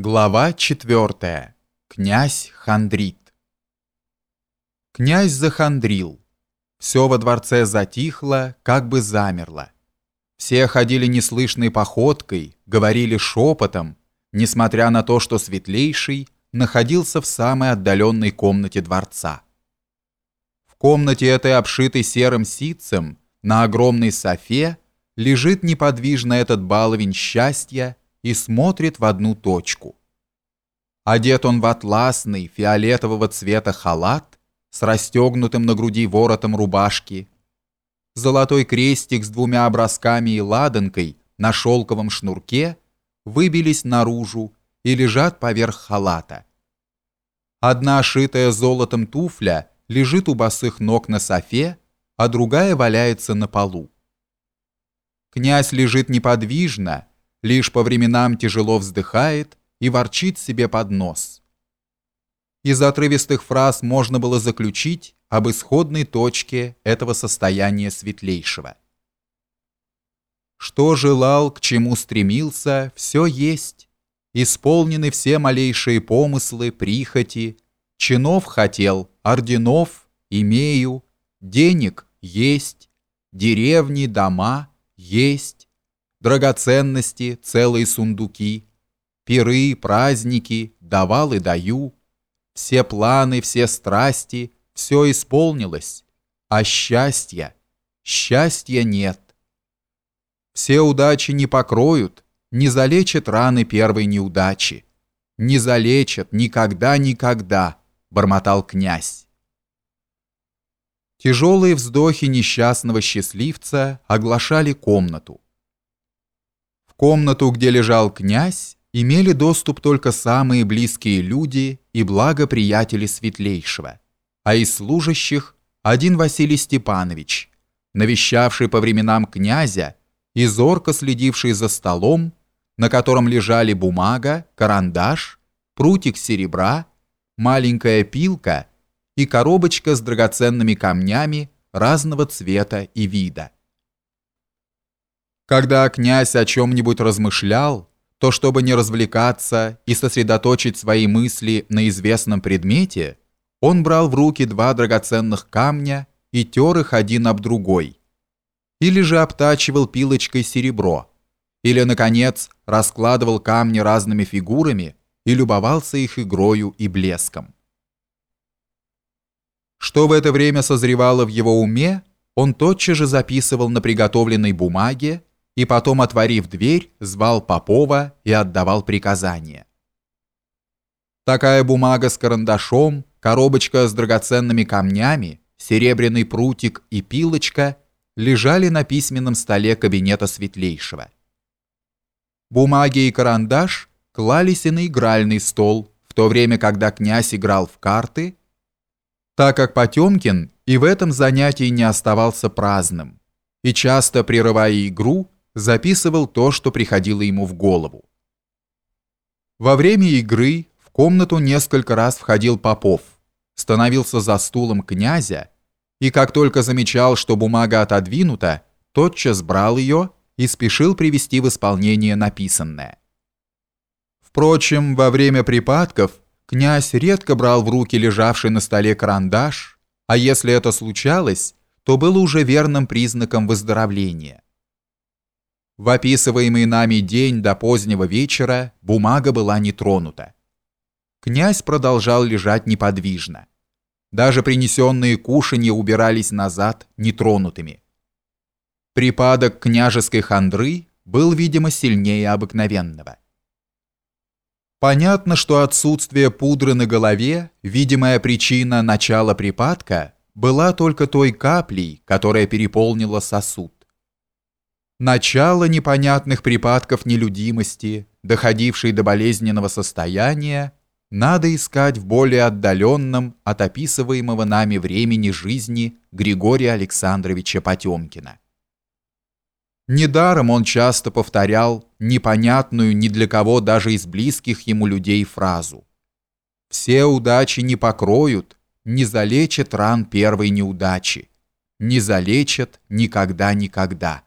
Глава 4. Князь хандрит. Князь захандрил. Все во дворце затихло, как бы замерло. Все ходили неслышной походкой, говорили шепотом, несмотря на то, что Светлейший находился в самой отдаленной комнате дворца. В комнате этой, обшитой серым ситцем, на огромной софе, лежит неподвижно этот баловень счастья, и смотрит в одну точку. Одет он в атласный фиолетового цвета халат с расстегнутым на груди воротом рубашки. Золотой крестик с двумя образками и ладанкой на шелковом шнурке выбились наружу и лежат поверх халата. Одна шитая золотом туфля лежит у босых ног на софе, а другая валяется на полу. Князь лежит неподвижно, лишь по временам тяжело вздыхает и ворчит себе под нос. Из отрывистых фраз можно было заключить об исходной точке этого состояния светлейшего. Что желал, к чему стремился, все есть. Исполнены все малейшие помыслы, прихоти. Чинов хотел, орденов имею, денег есть, деревни, дома есть драгоценности, целые сундуки, пиры, праздники, давал и даю, все планы, все страсти, все исполнилось, а счастья, счастья нет. Все удачи не покроют, не залечат раны первой неудачи, не залечат никогда-никогда, бормотал князь. Тяжелые вздохи несчастного счастливца оглашали комнату комнату, где лежал князь, имели доступ только самые близкие люди и благоприятели Светлейшего, а из служащих один Василий Степанович, навещавший по временам князя и зорко следивший за столом, на котором лежали бумага, карандаш, прутик серебра, маленькая пилка и коробочка с драгоценными камнями разного цвета и вида. Когда князь о чем-нибудь размышлял, то чтобы не развлекаться и сосредоточить свои мысли на известном предмете, он брал в руки два драгоценных камня и тер их один об другой. Или же обтачивал пилочкой серебро. Или, наконец, раскладывал камни разными фигурами и любовался их игрою и блеском. Что в это время созревало в его уме, он тотчас же записывал на приготовленной бумаге и потом, отворив дверь, звал Попова и отдавал приказания. Такая бумага с карандашом, коробочка с драгоценными камнями, серебряный прутик и пилочка лежали на письменном столе кабинета Светлейшего. Бумаги и карандаш клались и на игральный стол, в то время, когда князь играл в карты, так как Потемкин и в этом занятии не оставался праздным, и часто, прерывая игру, записывал то, что приходило ему в голову. Во время игры в комнату несколько раз входил Попов, становился за стулом князя и, как только замечал, что бумага отодвинута, тотчас брал ее и спешил привести в исполнение написанное. Впрочем, во время припадков князь редко брал в руки лежавший на столе карандаш, а если это случалось, то было уже верным признаком выздоровления. В описываемый нами день до позднего вечера бумага была не тронута. Князь продолжал лежать неподвижно. Даже принесенные кушанья убирались назад нетронутыми. Припадок княжеской хандры был, видимо, сильнее обыкновенного. Понятно, что отсутствие пудры на голове, видимая причина начала припадка, была только той каплей, которая переполнила сосуд. Начало непонятных припадков нелюдимости, доходившей до болезненного состояния, надо искать в более отдаленном от описываемого нами времени жизни Григория Александровича Потемкина. Недаром он часто повторял непонятную ни для кого даже из близких ему людей фразу «Все удачи не покроют, не залечат ран первой неудачи, не залечат никогда-никогда».